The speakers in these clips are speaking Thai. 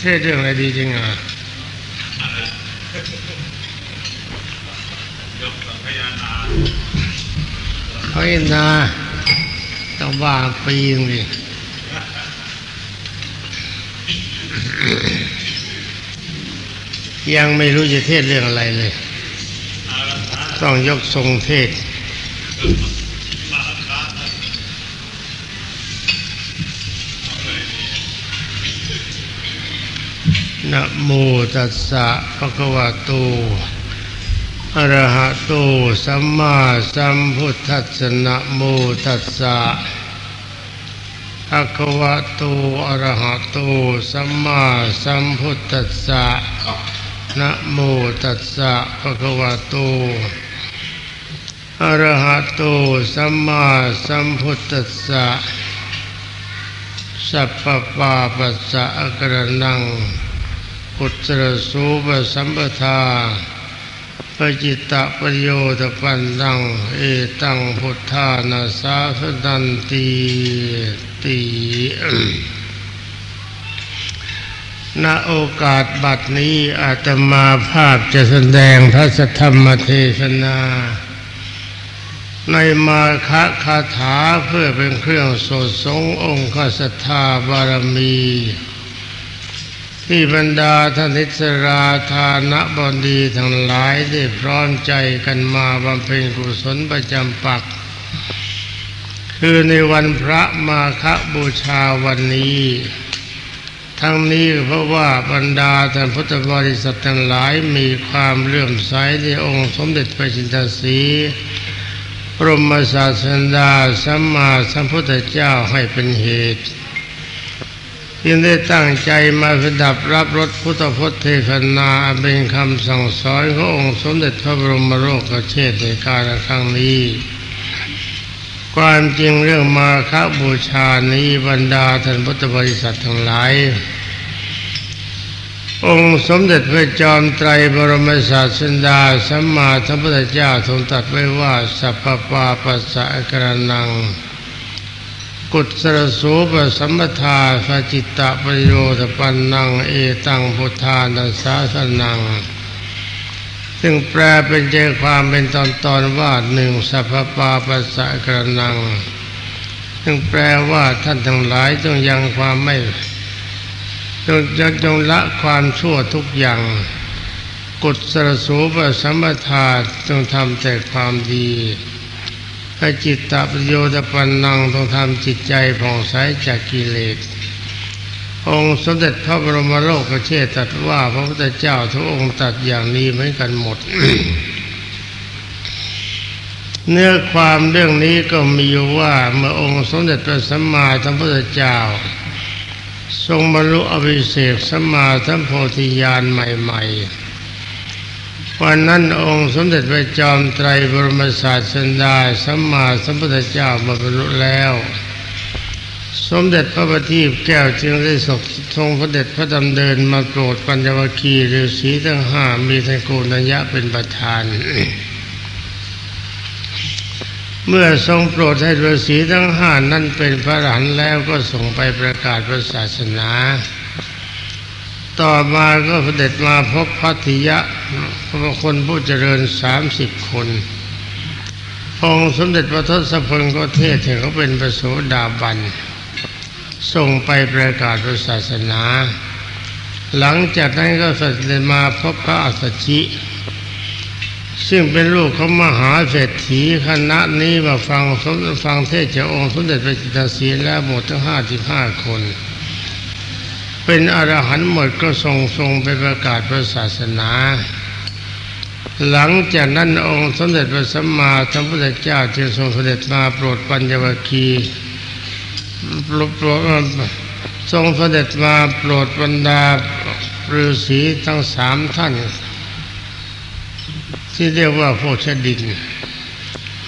เทศเรื่องอะไรดีจริงอะยกสังขยานาเฮ้ยนาต้องว่าปีนึงดิยังไม่รู้จะเทศเรื่องอะไรเลย ต้องยกทรงเทศ มารันทะเอาเลย นะโมตัสสะภะคะวะโตอะระหะโตสัมมาสัมพุทธัสสะนะโมตัสสะภะคะวะโตอะระหะโตสัมมาสัมพุทธัสสะนะโมตัสสะภะคะวะโตอะระหะโตสัมมาสัมพุทธัสสะสัพพะปาปัสสะอกระนัง กุศลสูปสัมปทาปจิตตประโยชน์ปันดัง เอตังพุทธานาสาสดันตีตีณโอกาสบัดนี้อาตมาภาพจะแสดงพระสธรรมเทศนา ในมาคะคาถาเพื่อเป็นเครื่องสดสงองค์ข้าศรัทธาบารมี ที่บรรดาท่านนิสราธานะบดีทั้งหลายได้พร้อมใจกันมาบำเพ็ญกุศลประจำปัก คือในวันพระมาฆบูชาวันนี้ ทั้งนี้เพราะว่าบรรดาท่านพุทธบริษัททั้งหลายมีความเลื่อมใสในองค์สมเด็จพระจินตสีพระมศาสดาสัมมาสัมพุทธเจ้าให้เป็นเหตุ จึงได้ตั้งใจมาประดับรับรสพุทธพจน์เทศนาเป็นคำสั่งสอนขององค์สมเด็จพระบรมโลกเชษในการครั้งนี้ ความจริงเรื่องมาคบูชานี้บรรดาท่านพุทธบริษัททั้งหลาย องค์สมเด็จพระจอมไตรบรมศาสดาสัมมาสัมพุทธเจ้าทรงตรัสไว้ว่าสัพพปาปัสสะกรนัง กุศลสูปสัมปทาสจิตตประโยชน์ปันนัง เอตังพุทธานัสสาสนัง ซึ่งแปลเป็นใจความเป็นตอนตอนว่าหนึ่งสัพพปาปัสสะกระนัง ซึ่งแปลว่าท่านทั้งหลายต้องยังความไม่จงจงจงละความชั่วทุกอย่าง กุศลสูปสัมปทาจงทำแต่ความดี ให้จิตตประโยชน์ปันนังต้องทำจิตใจผ่องใสจากกิเลส องค์สมเด็จพระบรมโลกเชษตรัสว่าพระพุทธเจ้าทุกองค์ตรัสอย่างนี้เหมือนกันหมด เนื้อความเรื่องนี้ก็มีอยู่ว่าเมื่อองค์สมเด็จพระสัมมาสัมพุทธเจ้า ทรงบรรลุอภิเศกสัมมาสัมโพธิญาณใหม่ ๆ วันนั้นองค์สมเด็จพระจอมไตรบรมศาสดาสัมมาสัมพุทธเจ้ามาบรรลุแล้ว สมเด็จพระบัณฑิตแก้วจึงได้ส่งทรงพระเด็จพระดำเนินมาโปรดปัญญวคีฤาษีทั้งห้ามีท่านโกนัญญะเป็นประธาน เมื่อทรงโปรดให้ฤาษีทั้งห้านั้นเป็นพระอรหันแล้วก็ส่งไปประกาศพระศาสนา ต่อมาก็เสด็จมาพบพัทธิยะคนผู้เจริญสามสิบคนองสมเด็จพระทศพลก็เทศน์ให้เขาเป็นพระโสดาบันส่งไปประกาศศาสนา หลังจากนั้นก็เสด็จมาพบพระอัสสชิ ซึ่งเป็นลูกของมหาเศรษฐีคณะนี้มาฟังสมฟังเทศจากองค์สมเด็จพระจิตรศรีแล้วหมดทั้งห้าสิบห้าคน เป็นอรหันต์หมดก็ทรงทรงไปประกาศพระศาสนา หลังจากนั้นองค์สมเด็จพระสัมมาสัมพุทธเจ้าจึงทรงเสด็จมาโปรดปัญญวคีโปรดทรงเสด็จมาโปรดบรรดาฤาษีทั้งสามท่าน ที่เรียกว่าโพชดิน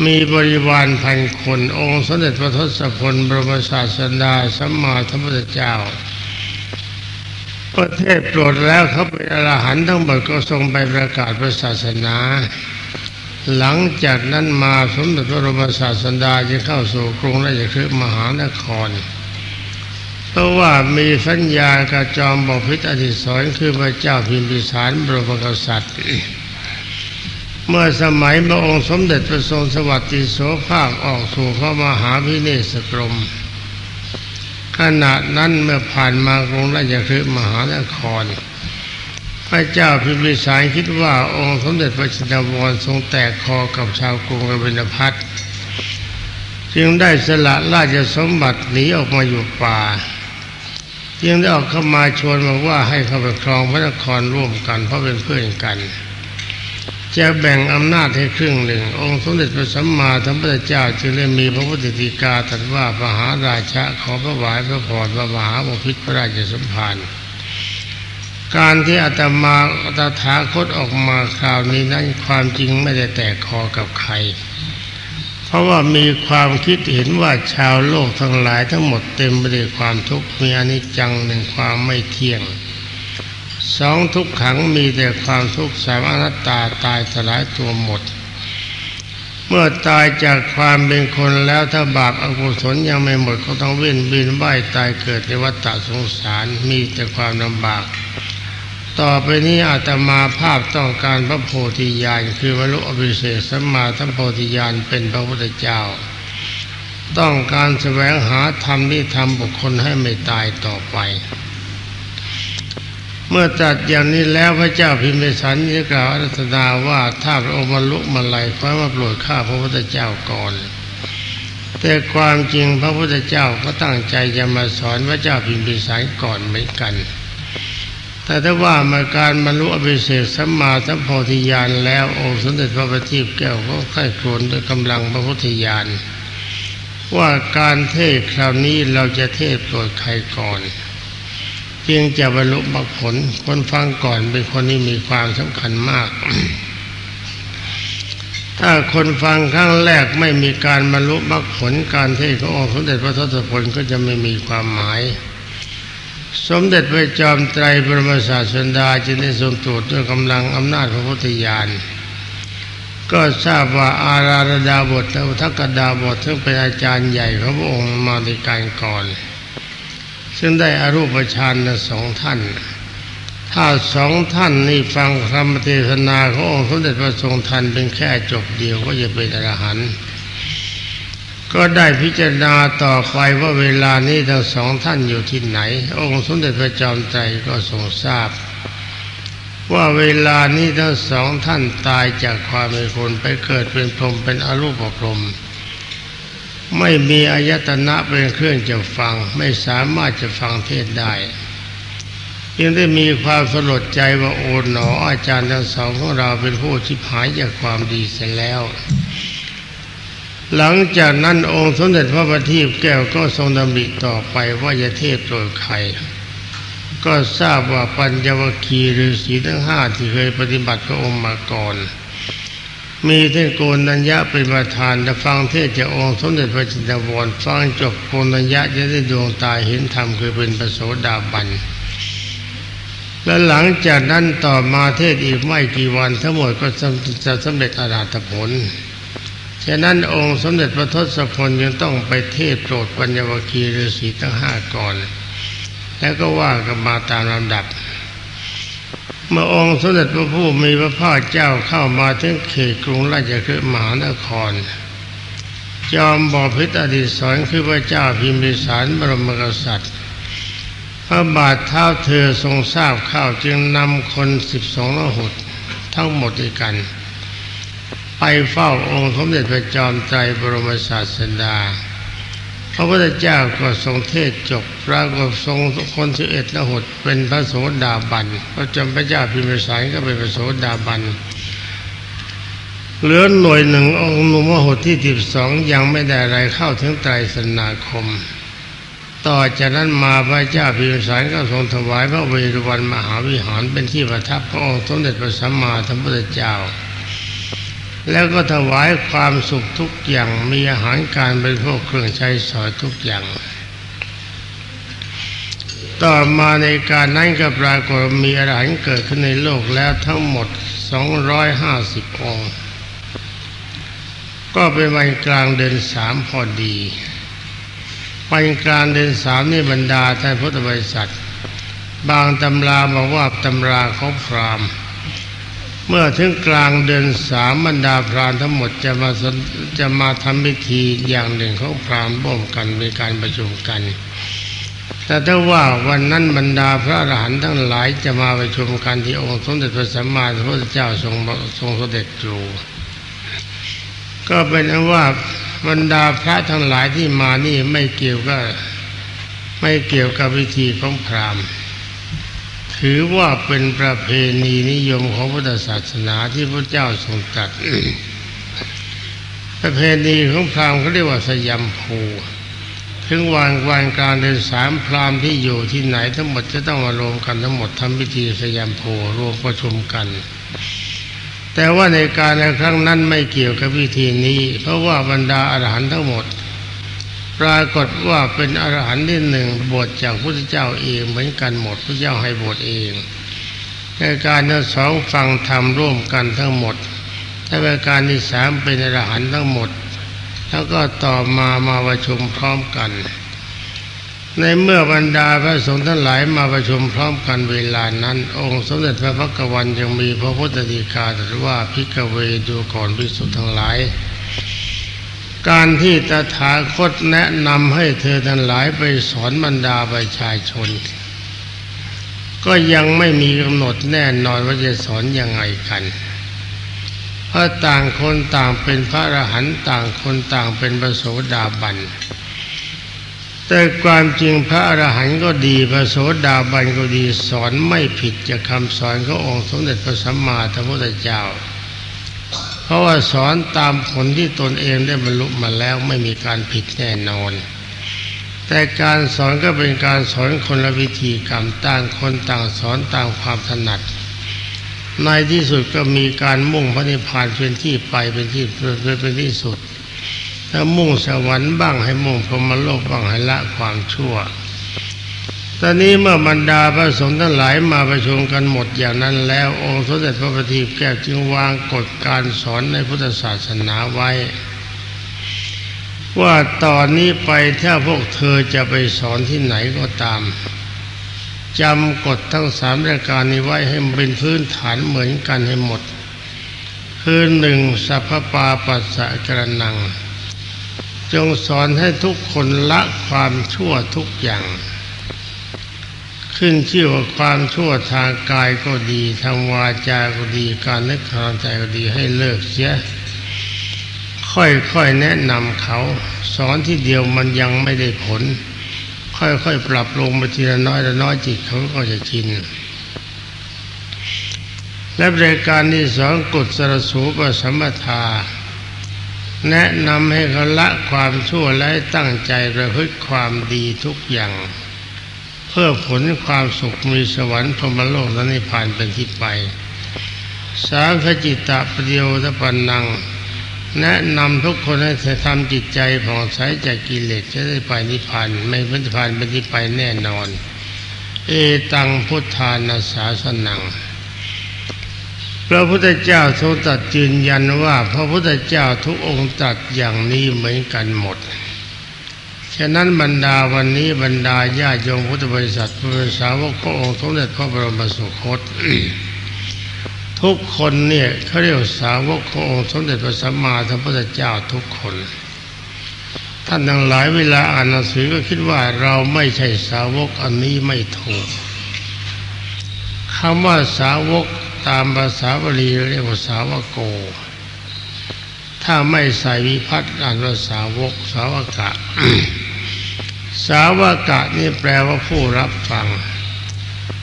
มีบริวารพันคน องค์สมเด็จพระทศพลบรมศาสดาสัมมาสัมพุทธเจ้า ประเทศโปรดแล้วเขาเป็นอรหันต์ทั้งหมดก็ทรงไปประกาศพระศาสนา หลังจากนั้นมาสมเด็จพระบรมศาสดาจะเข้าสู่กรุงราชคฤห์มหานครเพราะว่ามีสัญญากระจอมบอกพิษอดิศรคือพระเจ้าพิมพิสารบรมกษัตริย์ เมื่อสมัยพระองค์สมเด็จพระทรงสวัสดิโสภาคออกสู่พระมหาพิเนศกรม ขณะนั้นเมื่อผ่านมากรุงราชคฤห์มหานคร พระเจ้าพิมพิสารคิดว่าองค์สมเด็จพระจินดาวรทรงแตกคอกับชาวกรุงกบิลพัทจึงได้สละราชสมบัติหนีออกมาอยู่ป่า จึงได้ออกเข้ามาชวนมาว่าให้เข้าไปครองพระนครร่วมกันเพราะเป็นเพื่อนกัน จะแบ่งอำนาจให้ครึ่งหนึ่ง องค์สมเด็จพระสัมมาสัมพุทธเจ้าจึงได้มีพระพุทธฎีกาตรัสว่าพระมหาราชะขอพระวายพระพรพระมหาบพิตรพระราชสมภารการที่อาตมาตถาคตออกมาคราวนี้นั้นความจริงไม่ได้แตกคอกับใคร เพราะว่ามีความคิดเห็นว่าชาวโลกทั้งหลายทั้งหมดเต็มไปด้วยความทุกข์มีอนิจจังหนึ่งความไม่เที่ยง สองทุกขังมีแต่ความทุกข์สามอนัตตาตายสลายตัวหมด เมื่อตายจากความเป็นคนแล้วถ้าบาปอกุศลยังไม่หมดก็ต้องเว้นบินว่ายตายเกิดในวัฏฏะสงสารมีแต่ความลำบาก ต่อไปนี้อาตมาภาพต้องการพระโพธิญาณคือบรรลุอภิเศษสัมมาสัมโพธิญาณเป็นพระพุทธเจ้า ต้องการแสวงหาธรรมที่ทำบุคคลให้ไม่ตายต่อไป เมื่อจัดอย่างนี้แล้วพระเจ้าพิมพิสันจะกล่าวอารัตนาว่าถ้าพระองค์บรรลุมาลัยขอให้มาโปรดข้าพระพุทธเจ้าก่อน แต่ความจริงพระพุทธเจ้าก็ตั้งใจจะมาสอนพระเจ้าพิมพิสารก่อนเหมือนกัน แต่ถ้าว่ามาการบรรลุอภิเศษสัมมาสัมโพธิญาณแล้วองค์สมเด็จพระบัณฑิตแก้วก็ไข้ครวญด้วยกำลังพระพุทธญาณว่าการเทศคราวนี้เราจะเทศโปรดใครก่อน เพียงจะบรรลุมรรคผลคนฟังก่อนเป็นคนที่มีความสำคัญมาก ถ้าคนฟังครั้งแรกไม่มีการบรรลุมรรคผลการเทศขององค์สมเด็จพระทศพลก็จะไม่มีความหมาย สมเด็จพระจอมไตรบรมศาสดาจึงได้ทรงตรวจด้วยกำลังอำนาจพระพุทธญาณก็ทราบว่าอาราธดาบทและอุทกดาบทซึ่งเป็นอาจารย์ใหญ่ของพระองค์มาในการก่อน ซึ่งได้อารูปฌานสองท่าน ถ้าสองท่านนี่ฟังคำเทศนาขององค์สมเด็จพระทรงทันเป็นแค่จบเดียวก็จะเป็นอรหันต์ก็ได้พิจารณาต่อไปว่าเวลานี้ทั้งสองท่านอยู่ที่ไหน องค์สมเด็จพระจอมไตรก็ทรงทราบ ว่าเวลานี้ทั้งสองท่านตายจากความเป็นคนไปเกิดเป็นพรหมเป็นอรูปพรหม ไม่มีอายตนะเป็นเครื่องจะฟัง ไม่สามารถจะฟังเทศได้ยังได้มีความสลดใจว่าโอ๋หนออาจารย์ทั้งสองของเราเป็นผู้ชิบหายจากความดีเสียแล้ว หลังจากนั้นองค์สมเด็จพระบัณฑิตแก้วก็ทรงดำริต่อไปว่าจะเทศโปรดใครก็ทราบว่าปัญญวคีฤาษีทั้งห้าที่เคยปฏิบัติพระองค์มาก่อน มีท่านโกนัญญะเป็นประธานและฟังเทศจากองค์สมเด็จพระจินดาวรฟังจบโกนัญญะจะได้ดวงตาเห็นธรรมคือเป็นประโสดาบัน และหลังจากนั้นต่อมาเทศอีกไม่กี่วันทั้งหมดก็จะสำเร็จอรหัตผล ฉะนั้นองค์สมเด็จพระทศพลยังต้องไปเทศโปรดปัญญวคีฤาษีทั้งห้าก่อน แล้วก็ว่ากันมาตามลำดับ เมื่อองค์สมเด็จพระผู้มีพระภาคเจ้าเข้ามาถึงเขตกรุงราชคฤห์มหานคร จอมบอพิตรอดีศรคือพระเจ้าพิมพิสารบรมกษัตริย์ พระบาทเท้าเธอทรงทราบข้าวจึงนำคนสิบสองละหดทั้งหมดด้วยกัน ไปเฝ้าองค์สมเด็จพระจอมไตรบรมศาสดา พระพุทธเจ้าก็ทรงเทศจบปรากฏทรงคนสิบเอ็ดละหดเป็นพระโสดาบันพระจอมพระเจ้าพิมพิสารก็เป็นพระโสดาบันเหลือหน่วยหนึ่งองค์นุมหดที่สิบสองยังไม่ได้อะไรเข้าถึงไตรสนาคม ต่อจากนั้นมาพระเจ้าพิมพิสารก็ทรงถวายพระเวรุวันมหาวิหารเป็นที่ประทับพระองค์สมเด็จพระสัมมาสัมพุทธเจ้า แล้วก็ถวายความสุขทุกอย่างมีอาหารการเป็นพวกเครื่องใช้สอยทุกอย่าง ต่อมาในการนั้นก็ปรากฏมีอรหันต์เกิดขึ้นในโลกแล้วทั้งหมด 250 องค์ ก็เป็นวันกลางเดือนสามพอดีวันกลางเดือนสามนี่บรรดาท่านพุทธบริษัท บางตำราบอกว่าตำราของพรามณ์ เมื่อถึงกลางเดือนสามบรรดาพรานทั้งหมดจะมาจะมาทำพิธีอย่างหนึ่งของพรามณ์ร่มกันมีการประชุมกัน แต่ถ้าว่าวันนั้นบรรดาพระอรหันต์ทั้งหลายจะมาประชุมกันที่องค์สมเด็จพระสัมมาสัมพุทธเจ้าทรงทรงเสด็จอยู่ก็เป็นอันว่าบรรดาพระทั้งหลายที่มานี่ไม่เกี่ยวก็ไม่เกี่ยวกับวิธีของพราหมณ์ ถือว่าเป็นประเพณีนิยมของพุทธศาสนาที่พระเจ้าทรงตรัสประเพณีของพราหมณ์เขาเรียกว่าสยามภูถึงวันวันการเดือนสามพราหมณ์ที่อยู่ที่ไหนทั้งหมดจะต้องมารวมกันทั้งหมดทำพิธีสยามภูรวมประชุมกัน แต่ว่าในการในครั้งนั้นไม่เกี่ยวกับพิธีนี้ เพราะว่าบรรดาอรหันต์ทั้งหมด รากฏว่าเป็นอรหันต์ที่หนึ่งบวชจากพระพุทธเจ้าเองเหมือนกันหมดพระเจ้าให้บวชเองในการทั้งสองฟังธรรมร่วมกันทั้งหมดถ้าเป็นการที่สามเป็นอรหันต์ทั้งหมด แล้วก็ต่อมามาประชุมพร้อมกัน ในเมื่อบรรดาพระสงฆ์ทั้งหลายมาประชุมพร้อมกันเวลานั้น องค์สมเด็จพระพักตร์วันยังมีพระพุทธดีกาตรัสว่าพิกเวดูก่อนพิสุทธ์ทั้งหลาย การที่ตถาคตแนะนำให้เธอทั้งหลายไปสอนบรรดาประชาชน ก็ยังไม่มีกำหนดแน่นอนว่าจะสอนยังไงกันเพราะต่างคนต่างเป็นพระอรหันต์ต่างคนต่างเป็นพระโสดาบันแต่ความจริงพระอรหันต์ก็ดีพระโสดาบันก็ดีสอนไม่ผิดจากคำสอนขององค์สมเด็จพระสัมมาสัมพุทธเจ้า ราะว่าสอนตามผลที่ตนเองได้บรรลุมาแล้วไม่มีการผิดแน่นอน แต่การสอนก็เป็นการสอนคนละวิธีกรรมต่างคนต่างสอนตามความถนัด ในที่สุดก็มีการมุ่งพระนิพพานเป็นที่ไปเป็นที่เป็นที่สุดถ้ามุ่งสวรรค์บ้างให้มุ่งพรหมโลกบ้างให้ละความชั่ว ตอนนี้เมื่อบรรดาพระสงฆ์ทั้งหลายมาประชุมกันหมดอย่างนั้นแล้วองค์สมเด็จพระบัณฑิตแก้วจึงวางกฎการสอนในพุทธศาสนาไว้ ว่าตอนนี้ไปถ้าพวกเธอจะไปสอนที่ไหนก็ตามจำกฎทั้งสามรายการนี้ไว้ให้มันเป็นพื้นฐานเหมือนกันให้หมด คือหนึ่งสัพพปาปัสสะกระนัง จงสอนให้ทุกคนละความชั่วทุกอย่าง ขึ้นชื่อว่าความชั่วทางกายก็ดีทางวาจาก็ดีการนึกทางใจก็ดีให้เลิกเสียค่อยๆแนะนำเขา สอนที่เดียวมันยังไม่ได้ผล ค่อยๆปรับลงมาทีละน้อยละน้อยจิตเขาก็จะชินและบริการที่สองกฎสรสูปสมทา แนะนำให้เขาละความชั่วและตั้งใจประพฤติความดีทุกอย่าง เพื่อผลความสุขมีสวรรค์พรมโลกและนิพพานเป็นที่ไป สามขจิตตปฏิโยตปันนัง แนะนำทุกคนให้ทำจิตใจผ่องใสจากกิเลสจะได้ไปนิพพานไม่พ้นนิพพานเป็นที่ไปแน่นอน เอตังพุทธานาสาสนังพระพุทธเจ้าทรงตรัสยืนยันว่า พระพุทธเจ้าทุกองค์ตรัสอย่างนี้เหมือนกันหมด ฉะนั้นบรรดาวันนี้บรรดาญาโยมพุทธบริษัทพุทธสาวกพระองค์สมเด็จพระบรมสุคตทุกคนเนี่ยเขาเรียกสาวกขององค์สมเด็จพระสัมมาสัมพุทธเจ้าทุกคน ท่านทั้งหลายเวลาอ่านหนังสือก็คิดว่าเราไม่ใช่สาวกอันนี้ไม่ถูกคำว่าสาวกตามภาษาบาลีเรียกว่าสาวโก ถ้าไม่ใส่วิพัฒน์อ่านว่าสาวกสาวกะ สาวกะนี่แปลว่าผู้รับฟัง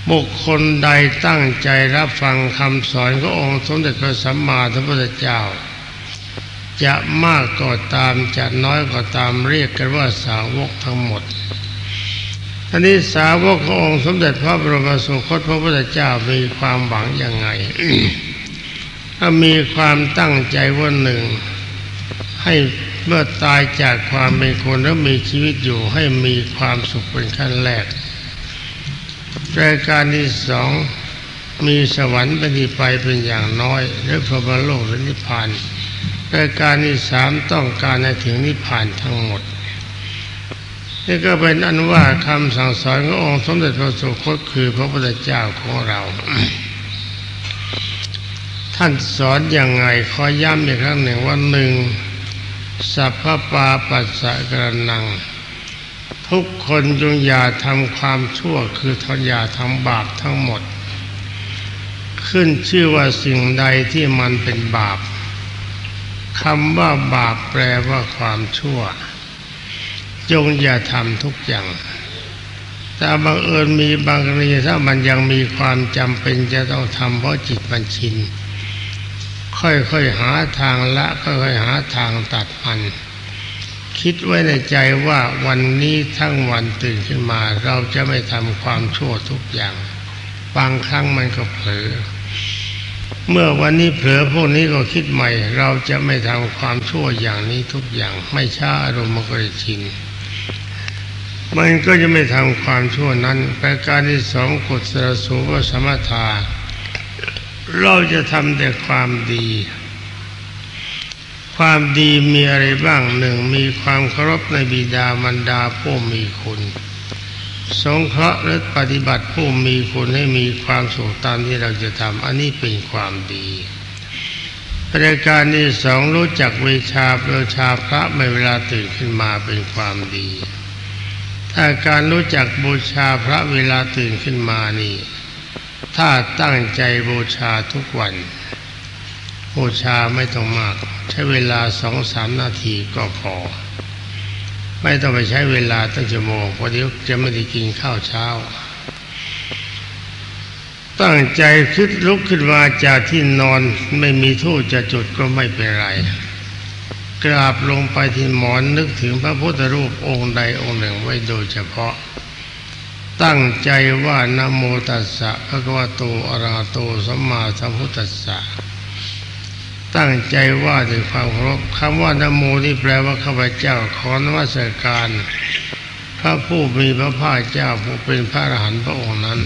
บุคคลใดตั้งใจรับฟังคำสอนขององค์สมเด็จพระสัมมาสัมพุทธเจ้า จะมากก็ตามจะน้อยก็ตามเรียกกันว่าสาวกทั้งหมดอันนี้สาวกขององค์สมเด็จพระบรมสุคตพระพุทธเจ้ามีความหวังยังไงถ้ามีความตั้งใจว่าหนึ่งให้ เมื่อตายจากความเป็นคนแล้วมีชีวิตอยู่ให้มีความสุขเป็นขั้นแรกรายการที่สองมีสวรรค์เป็นที่ไปเป็นอย่างน้อยหรือพระบรมโลกหรือนิพพานรายการที่สามต้องการให้ถึงนิพพานทั้งหมดนี่ก็เป็นอันว่าคำสั่งสอนขององค์สมเด็จพระสุคตคือพระพุทธเจ้าของเรา ท่านสอนอย่างไงขอย้ำอีกครั้งหนึ่งว่าหนึ่ง สัพพปาปัสสะกระนัง ทุกคนจงอย่าทำความชั่วคือทนอย่าทำบาปทั้งหมด ขึ้นชื่อว่าสิ่งใดที่มันเป็นบาปคำว่าบาปแปลว่าความชั่ว จงอย่าทำทุกอย่างแต่บังเอิญมีบางกรณีถ้ามันยังมีความจำเป็นจะต้องทำเพราะจิตมันชิน ค่อยๆหาทางละ ค่อยๆหาทางตัดมัน คิดไว้ในใจว่าวันนี้ทั้งวันตื่นขึ้นมา เราจะไม่ทำความชั่วทุกอย่าง บางครั้งมันก็เผลอเมื่อวันนี้เผลอพวกนี้ก็คิดใหม่ เราจะไม่ทำความชั่วอย่างนี้ทุกอย่าง ไม่ช้าอารมณ์มันก็จะชินมันก็จะไม่ทำความชั่วนั้นประการที่สองกุศลสูปสมถา เราจะทำแต่ความดี ความดีมีอะไรบ้างหนึ่งมีความเคารพในบิดามารดาผู้มีคุณสงเคราะห์และปฏิบัติผู้มีคุณให้มีความสุขตามที่เราจะทำอันนี้เป็นความดีประการที่สองรู้จักวิชาประชาพระในเวลาตื่นขึ้นมาเป็นความดี ถ้าการรู้จักบูชาพระเวลาตื่นขึ้นมานี่ ถ้าตั้งใจบูชาทุกวันบูชาไม่ต้องมาก ใช้เวลาสองสามนาทีก็พอ ไม่ต้องไปใช้เวลาตั้งชั่วโมงเพราะเดี๋ยวจะไม่ได้กินข้าวเช้า ตั้งใจคิดลุกขึ้นมาจากที่นอนไม่มีทูตจะจุดก็ไม่เป็นไร กราบลงไปที่หมอนนึกถึงพระพุทธรูปองค์ใดองค์หนึ่งไว้โดยเฉพาะ ตั้งใจว่านโมตัสสะภะคะวะโตอระหะโตสัมมาสัมพุทธัสสะตั้งใจว่าด้วยความเคารพคำว่านโมนี่แปลว่าข้าพเจ้าขอนมัสการ พระผู้มีพระภาคเจ้าผู้เป็นพระอรหันต์พระองค์นั้น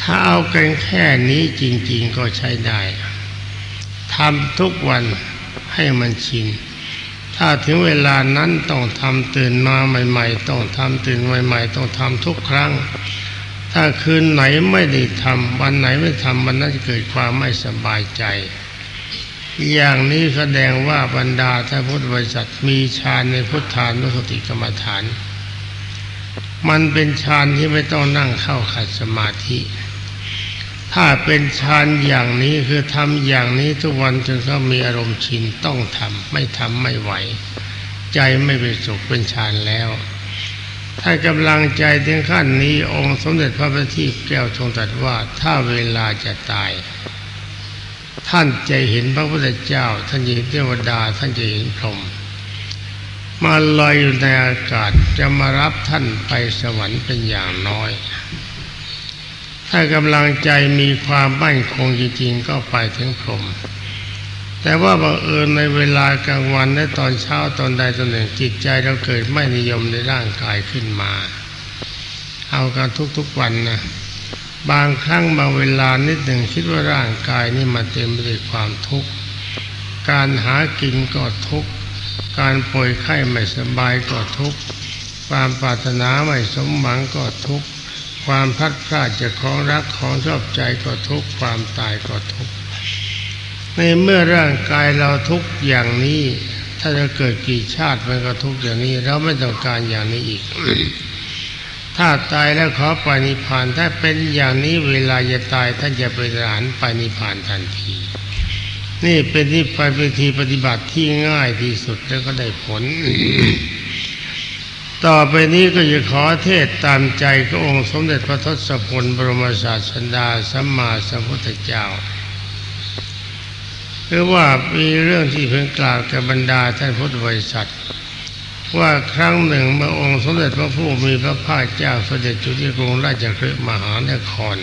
ถ้าเอากันแค่นี้จริง ๆ ก็ใช้ได้ทำทุกวันให้มันชิน ถ้าถึงเวลานั้นต้องทำตื่นมาใหม่ ๆ ต้องทำตื่นใหม่ ๆ ต้องทำทุกครั้ง ถ้าคืนไหนไม่ได้ทำวันไหนไม่ทำวันนั้นจะเกิดความไม่สบายใจ อย่างนี้แสดงว่าบรรดาท่านพุทธบริษัทมีฌานในพุทธานุสติกรรมฐาน มันเป็นฌานที่ไม่ต้องนั่งเข้าขัดสมาธิ ถ้าเป็นฌานอย่างนี้คือทำอย่างนี้ทุกวันจนเขามีอารมณ์ชินต้องทำไม่ทำไม่ไหว ใจไม่เป็นสุขเป็นฌานแล้ว ถ้ากำลังใจถึงขั้นนี้องค์สมเด็จพระบัณฑิตแก้วทรงตรัสว่าถ้าเวลาจะตาย ท่านจะเห็นพระพุทธเจ้า ท่านจะเห็นเทวดา ท่านจะเห็นพรหมมาลอยอยู่ในอากาศจะมารับท่านไปสวรรค์เป็นอย่างน้อย ถ้ากำลังใจมีความมั่นคงจริงๆ ก็ไปถึงพรหมแต่ว่าบังเอิญในเวลากลางวันและตอนเช้าตอนใดตอนหนึ่งจิตใจเราเกิดไม่นิยมในร่างกายขึ้นมา เอากันทุกๆวันนะบางครั้งบางเวลานิดหนึ่งคิดว่าร่างกายนี่มันเต็มไปด้วยความทุกข์การหากินก็ทุกข์การป่วยไข้ไม่สบายก็ทุกข์ความปรารถนาไม่สมหวังก็ทุกข์ ความพัดพรากจากของรักของชอบใจก็ทุกความตายก็ทุกในเมื่อร่างกายเราทุกอย่างนี้ ถ้าจะเกิดกี่ชาติมันก็ทุกอย่างนี้ เราไม่ต้องการอย่างนี้อีก ถ้าตายแล้วขอไปนิพานถ้าเป็นอย่างนี้เวลาจะตายท่านจะไปสถานไปนิพพานทันที นี่เป็นที่ไปเป็นทีปฏิบัติที่ง่ายที่สุดแล้วก็ได้ผล ต่อไปนี้ก็จะขอเทศตามใจพระองค์สมเด็จพระทศพลบรมศาสดาสัมมาสัมพุทธเจ้าหรือว่ามีเรื่องที่เพิ่งกล่าวกับบรรดาท่านพุทธบริษัท ว่าครั้งหนึ่งเมื่อองค์สมเด็จพระผู้มีพระภาคเจ้าเสด็จจุที่กรุงราชคฤห์มหานคร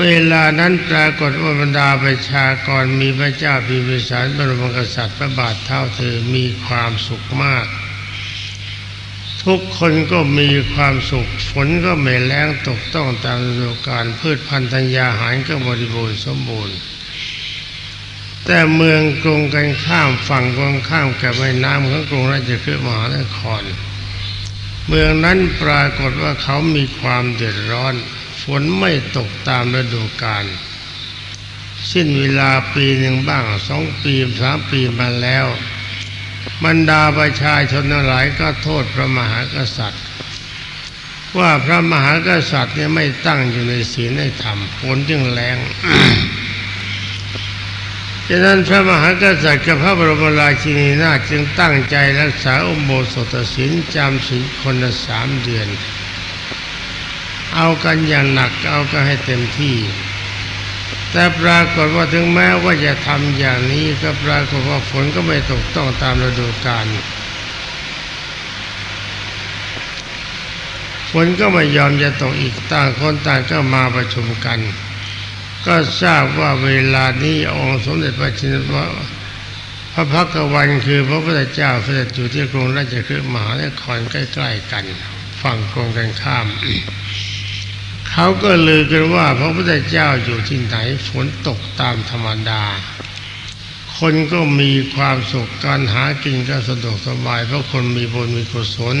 เวลานั้นปรากฏว่าบรรดาประชากรมีพระเจ้าพิมพิสารบรมกษัตริย์พระบาทเท่าเธอมีความสุขมาก ทุกคนก็มีความสุขฝนก็ไม่แรงตกต้องตามฤดูกาลพืชพันธุ์ธัญญาหารก็บริบูรณ์สมบูรณ์ แต่เมืองกรุงกันข้ามฝั่งตรงข้ามกับแม่น้ำของกรุงราชคฤห์มหานคร เมืองนั้นปรากฏว่าเขามีความเดือดร้อน นไม่ตกตามฤดูกาลสิ้นเวลาปีหนึ่งบ้างสองปีสามปีมาแล้วบรรดาประชาชนหลายก็โทษพระมหากษัตริย์ ว่าพระมหากษัตริย์เนี่ยไม่ตั้งอยู่ในศีลในธรรมฝนจึงแรงฉะนั้นพระมหากษัตริย์กับพระบรมราชินีนาถจึงตั้งใจรักษาอุโบสถศีลจำศีลคนละสามเดือน เอากันอย่างหนักเอากันให้เต็มที่ แต่ปรากฏว่าถึงแม้ว่าจะทำอย่างนี้ก็ปรากฏว่าฝนก็ไม่ตกต้องตามฤดูกาลฝนก็ไม่ยอมจะตกอีกต่างคนต่างก็มาประชุมกัน ก็ทราบว่าเวลานี้องค์สมเด็จพระชินวะพระพักวันคือพระพุทธเจ้าเสด็จอยู่ที่กรุงราชคฤห์มหานครใกล้ ๆ กัน ฝั่งตรงกันข้าม เขาก็ลือกันว่าพระพุทธเจ้าอยู่ที่ไหนฝนตกตามธรรมดา คนก็มีความสุขการหากินก็สะดวกสบาย เพราะคนมีบุญมีกุศล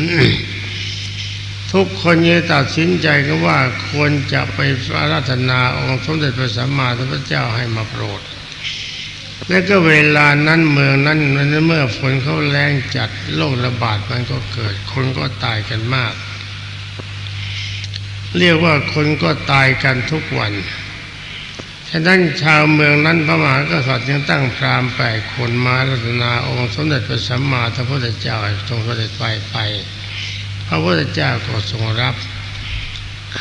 ทุกคนเนี่ยตัดสินใจก็ว่าควรจะไปอาราธนาองค์สมเด็จพระสัมมาสัมพุทธเจ้าให้มาโปรด และก็เวลานั้นเมืองนั้นเมื่อฝนเขาแรงจัดโรคระบาดมันก็เกิด คนก็ตายกันมาก เรียกว่าคนก็ตายกันทุกวันฉะนั้นชาวเมืองนั้นพระมหากษัตริย์ยังตั้งพราหมณ์แปดคนมารัตนาองค์สมเด็จพระสัมมาสัมพุทธเจ้าทรงเสด็จไปไป พระพุทธเจ้าก็ทรงรับ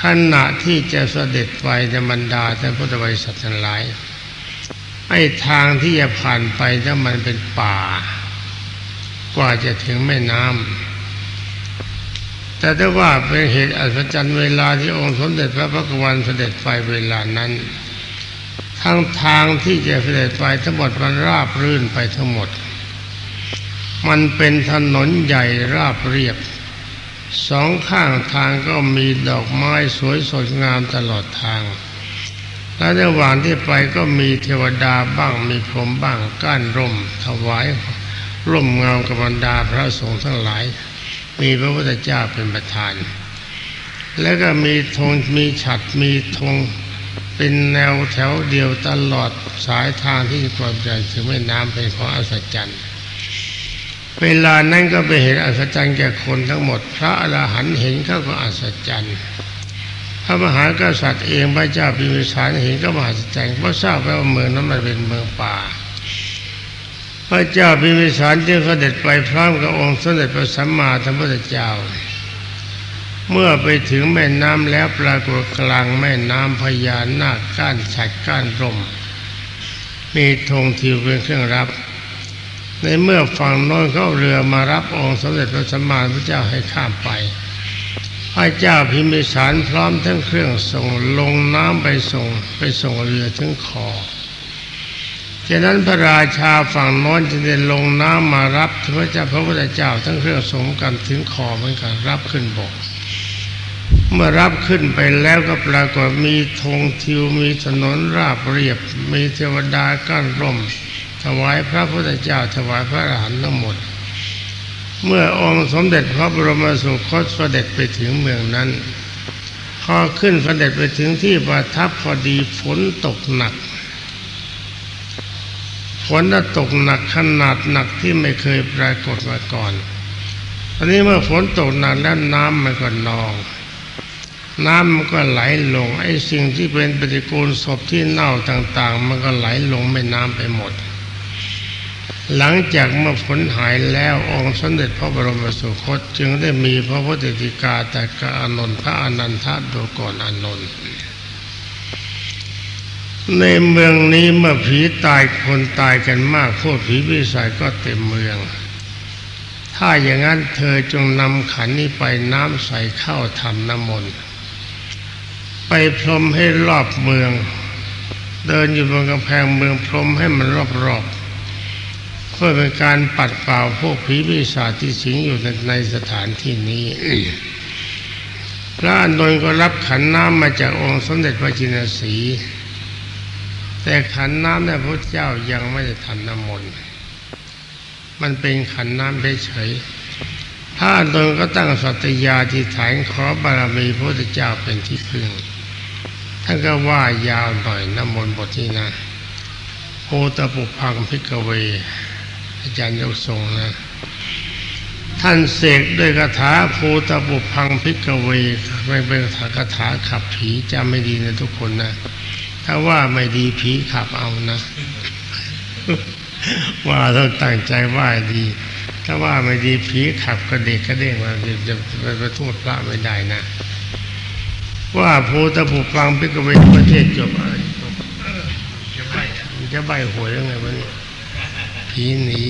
ขณะที่จะเสด็จไปในบรรดาท่านพุทธบริษัททั้งหลายไอ้ทางที่จะผ่านไปถ้ามันเป็นป่า กว่าจะถึงแม่น้ำ แต่ถ้าว่าเป็นเหตุอัศจรรย์เวลาที่องค์สมเด็จพระพักวันเสด็จไปเวลานั้น ทั้งทางที่จะเสด็จไปทั้งหมดมันราบรื่นไปทั้งหมด มันเป็นถนนใหญ่ราบเรียบ สองข้างทางก็มีดอกไม้สวยสดงามตลอดทาง และระหว่างที่ไปก็มีเทวดาบ้างมีพรหมบ้างก้านร่มถวายร่มเงากับบรรดาพระสงฆ์ทั้งหลาย มีพระพุทธเจ้าเป็นประธาน แล้วก็มีธงมีฉัดมีธงเป็นแนวแถวเดียวตลอดสายทางที่ความใจถึงแม่น้ำเป็นของอัศจรรย์เวลานั้นก็ไปเห็นอัศจรรย์แก่คนทั้งหมด พระอรหันต์เห็นเขาก็อัศจรรย์พระมหากษัตริย์เองพระเจ้าพิมพิสารเห็นก็มหัศจรรย์เพราะทราบว่าเมืองนั้นมันเป็นเมืองป่า พระเจ้าพิมิสารจึงเสด็จไปพร้อมกับองค์สมเด็จพระสัมมาสัมพุทธเจ้า เมื่อไปถึงแม่น้ำแล้วปรากฏกลางแม่น้ำพญานาคก้านฉัดก้านร่ม มีธงทิวเป็นเครื่องรับ ในเมื่อฝั่งโน้นเขาเรือมารับองค์สมเด็จพระสัมมาสัมพุทธเจ้าให้ข้ามไปพระเจ้าพิมิสารพร้อมทั้งเครื่องส่งลงน้ำไปส่งไปส่งเรือถึงคอ ฉะนั้นพระราชาฝั่งโน้นจึงได้ลงน้ำมารับพระเจ้าพระพุทธเจ้าทั้งเครื่องสงกันถึงคอเหมือนกันรับขึ้นบก เมื่อรับขึ้นไปแล้วก็ปรากฏมีธงทิวมีถนนราบเรียบ มีเทวดากั้นร่ม ถวายพระพุทธเจ้าถวายพระอรหันต์ทั้งหมด เมื่อองค์สมเด็จพระบรมสุคตเสด็จไปถึงเมืองนั้น พอขึ้นเสด็จไปถึงที่ประทับพอดีฝนตกหนัก ฝนน่ะตกหนักขนาดหนักที่ไม่เคยปรากฏมาก่อนตอนนี้เมื่อฝนตกหนักแล้วน้ำมันก็นอง น้ำมันก็ไหลลงไอ้สิ่งที่เป็นปฏิกูลศพที่เน่าต่าง ๆ มันก็ไหลลงแม่น้ำไปหมด หลังจากเมื่อฝนหายแล้วองค์สมเด็จพระบรมสุคตจึงได้มีพระพุทธติกาแต่กอานนท์พระอนันทะดูก่อนอนนท์ ในเมืองนี้เมื่อผีตายคนตายกันมากพวกผีวิสัยก็เต็มเมือง ถ้าอย่างนั้นเธอจงนำขันนี้ไปน้ำใส่เข้าทำน้ำมนต์ไปพรมให้รอบเมือง เดินอยู่บนกำแพงเมืองพรมให้มันรอบๆเพื่อเป็นการปัดเป่าพวกผีวิสาที่สิงอยู่ในสถานที่นี้พระอานนก็รับขันน้ำมาจากองค์สมเด็จพระจินสีถ แต่ขันน้ำเนี่ยพระเจ้ายังไม่ได้ทำน้ำมนต์มันเป็นขันน้ำเฉยๆถ้าตนก็ตั้งสัตยาที่ฐานขอบารมีพระพุทธเจ้าเป็นที่พึ่งท่านก็ว่ายาวหน่อยน้ำมนต์บทที่นะโอตปุพังพิกเว อาจารย์ยกทรงนะ ท่านเสกด้วยคาถาภูตบุพังพิกเวไม่เป็นคาถาขับผีจำไม่ดีนะทุกคนนะ ถ้าว่าไม่ดีผีขับเอานะ ว่าต้องตั้งใจว่าดี ถ้าว่าไม่ดีผีขับกระเด็กกระเด้งมาจะจะไปโทษพระไม่ได้นะ ว่าภูตบุพังพิกเวประเทศจบอะไรจะใบจะใบหวยยังไงวะเนี่ยผีหนี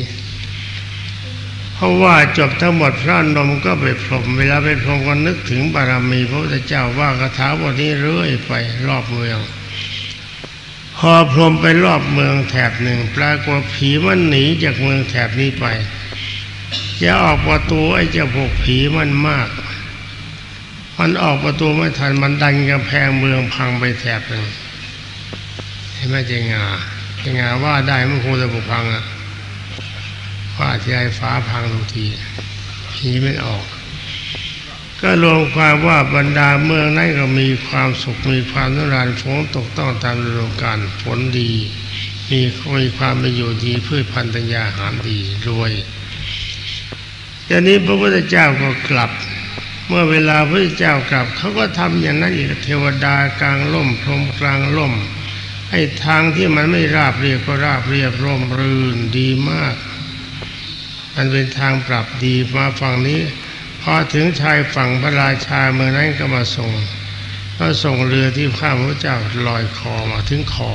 เพราะว่าจบทั้งหมดพระนมก็ไปพรมเวลาไปพรมก็นึกถึงบารมีพระพุทธเจ้าว่าคาถาบทนี้เรื่อยไปรอบเมือง พอพรมไปรอบเมืองแถบหนึ่งปรากฏผีมันหนีจากเมืองแถบนี้ไป จะออกประตูไอ้เจ้าพวกผีมันมาก มันออกประตูไม่ทันมันดันกำแพงเมืองพังไปแถบหนึ่งเห็นไหมเจงาเจงาว่าได้มันคงจะบุกพังอะว่าที่ไอ้ฟ้าพังทุกทีผีไม่ออก ก็รวมความว่าบรรดาเมืองนั้นก็มีความสุขมีความนุรานฝนตกต้องตามฤดูกาลฝนดี มีมีความป็นอยู่ดีพืชพันธุ์ธัญญาหารดีรวยทีนี้พระพุทธเจ้าก็กลับ เมื่อเวลาพระพุทธเจ้ากลับเขาก็ทำอย่างนั้นอีกเทวดากลางล่มพรมกลางล่มไอ้ทางที่มันไม่ราบเรียบก็ราบเรียบร่มรื่นดีมาก มันเป็นทางปรับดีมาฝั่งนี้ อถึงชายฝั่งพระราชาเมืองนั้นก็มาส่งก็ส่งเรือที่ข้าพระเจ้าลอยคอมาถึงคอ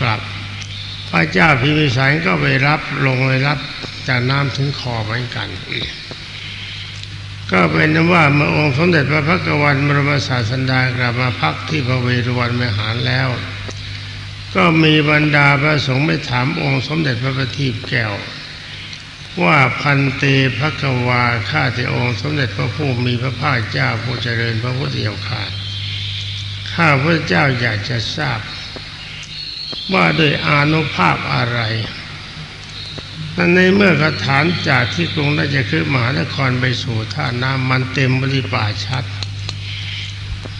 กลับ พระเจ้าพิมิสารก็ไปรับลงไปรับจากน้ำถึงคอเหมือนกัน ก็เป็นว่าเมื่อองค์สมเด็จพระพักวันบรมศาสดากลับมาพักที่พระเวรุวันมหารแล้ว ก็มีบรรดาพระสงฆ์ไปถามองค์สมเด็จพระบัณฑิตแก้ว ว่าพันเตพระกวาข้าแต่องค์สมเด็จพระผู้มีพระภาคเจ้าผู้เจริญพระพุทธเจ้าข่าข้าพระเจ้าอยากจะทราบ ว่าด้วยอานุภาพอะไรนั่นในเมื่อกระฐานจากที่กรุงราชคฤห์มหานครไปสู่ท่าน้ำมันเต็มบริป่าชัด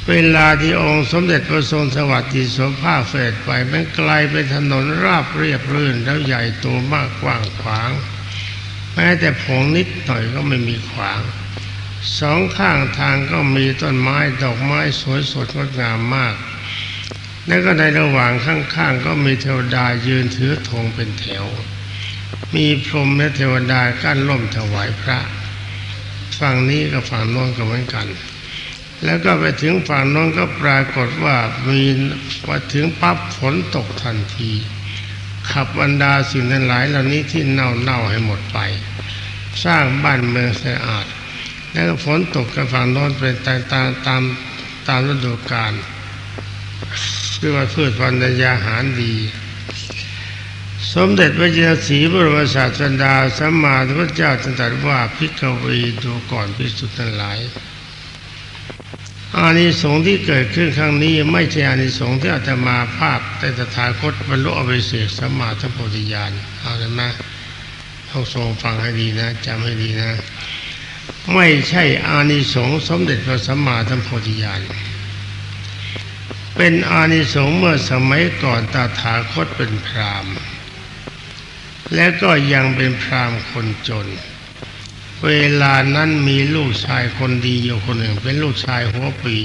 เวลาที่องค์สมเด็จพระทรงสวัสดิโสภาเฟดไปมันไกลเป็นถนนราบเรียบรื่นแล้วใหญ่โตมากกว้างขวาง แม้แต่ผงนิดหน่อยก็ไม่มีขวาง สองข้างทางก็มีต้นไม้ดอกไม้สวยสดงดงามมากแล้วก็ในระหว่างข้างๆ ก็มีเทวดายืนถือธงเป็นแถว มีพรหมและเทวดากั้นล่มถวายพระ ฝั่งนี้กับฝั่งโน้นก็เหมือนกัน แล้วก็ไปถึงฝั่งโน้นก็ปรากฏว่ามีมาถึงปั๊บฝนตกทันที ขับบรรดาสิ่งทั้งหลายเหล่านี้ที่เน่าเน่าให้หมดไป สร้างบ้านเมืองสะอาด แล้วฝนตกกับฝั่งโน้นเป็นตามตามตามตามฤดูกาลเรียกว่าพืชพันธุ์ยาหารดี สมเด็จพระเจ้าศรีบรมศาสดาสัมมาสัมพุทธเจ้าตรัสว่าพิกเวดูก่อนพิสุทธิ์ทั้งหลาย อานิสงส์ที่เกิดขึ้นครั้งนี้ไม่ใช่อานิสงส์ที่อาตมาภาพแต่ตถาคตบรรลุอภิเศษสัมมาสัมโพธิญาณเอาเลยนะต้องทรงฟังให้ดีนะจำให้ดีนะ ไม่ใช่อานิสงส์สมเด็จพระสัมมาสัมโพธิญาณเป็นอานิสงส์เมื่อสมัยก่อนตถาคตเป็นพราหมณ์ และก็ยังเป็นพราหมณ์คนจน เวลานั้นมีลูกชายคนดีอยู่คนหนึ่ง เป็นลูกชายหัวปี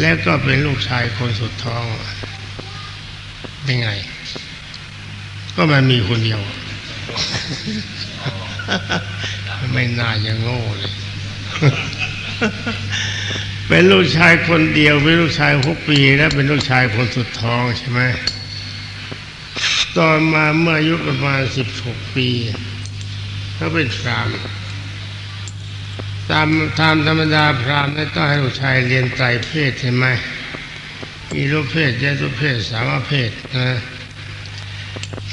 และก็เป็นลูกชายคนสุดท้องเป็นไง ก็มันมีคนเดียว ไม่น่าจะโง่เลย เป็นลูกชายคนเดียว เป็นลูกชายหกปี และเป็นลูกชายคนสุดท้องใช่ไหมตอนมาเมื่ออายุประมาณสิบหกปีเขาเป็นพราม ตามตามธรรมดาพราหมณ์ต้องให้ลูกชายเรียนไตรเพศใช่ไหมมีรูปเพศยะรูเพศสามเพศนะ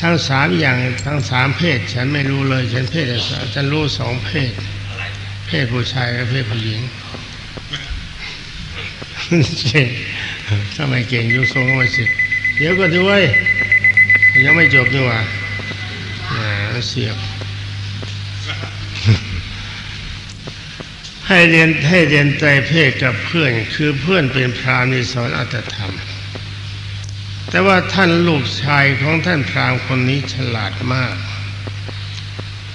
ทั้งสามอย่างทั้งสามเพศ ฉันไม่รู้เลยฉันเพศฉันรู้สองเพศ เพศผู้ชายกับเพศผู้หญิงเก่งถ้าไมเก่งยุทรงก็ไม่สิเดี๋ยวก็ด้วยยังไม่จบนี่หว่าเสียบ ให้เรียนให้เรียนใจเพศกับเพื่อน คือเพื่อนเป็นพรามที่สอนอัตธรรม แต่ว่าท่านลูกชายของท่านพรามคนนี้ฉลาดมาก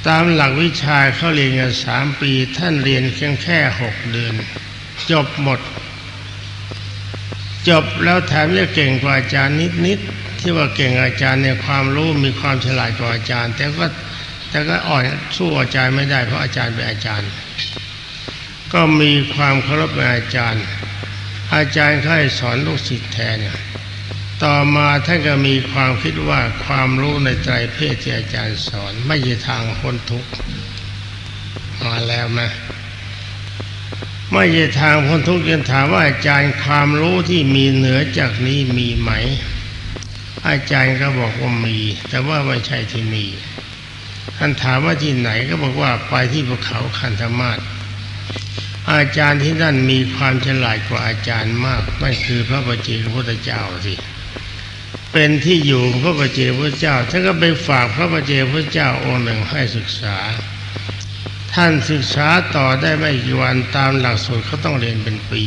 ตามหลักวิชาเขาเรียนกันสามปี ท่านเรียนเพียงแค่หกเดือน จบหมด จบแล้วแถมยังเก่งกว่าอาจารย์นิดๆที่ว่าเก่งอาจารย์ในความรู้มีความฉลาดกว่าอาจารย์ แต่ก็แต่ก็อ่อนสู้อาจารย์ไม่ได้เพราะอาจารย์เป็นอาจารย์ ก็มีความเคารพในอาจารย์ อาจารย์เขาให้สอนลูกศิษย์แทนต่อมาท่านก็มีความคิดว่าความรู้ในไตรเพศที่อาจารย์สอน ไม่ใช่ทางพ้นทุกข์มาแล้วนะไม่ใช่ทางพ้นทุกข์ยังถามว่าอาจารย์ความรู้ที่มีเหนือจากนี้มีไหม อาจารย์ก็บอกว่ามี แต่ว่าไม่ใช่ที่นี่ท่านถามว่าที่ไหนก็บอกว่าไปที่ภูเขาคันธมาศ อาจารย์ที่นั่นมีความฉลาดกว่าอาจารย์มากนั่นคือพระบัจเจกพุทธเจ้าสิเป็นที่อยู่พระบัจเจกพุทธเจ้าท่านก็ไปฝากพระบัจเจกพุทธเจ้าองค์หนึ่งให้ศึกษา ท่านศึกษาต่อได้ไม่กี่วันตามหลักสูตรเขาต้องเรียนเป็นปี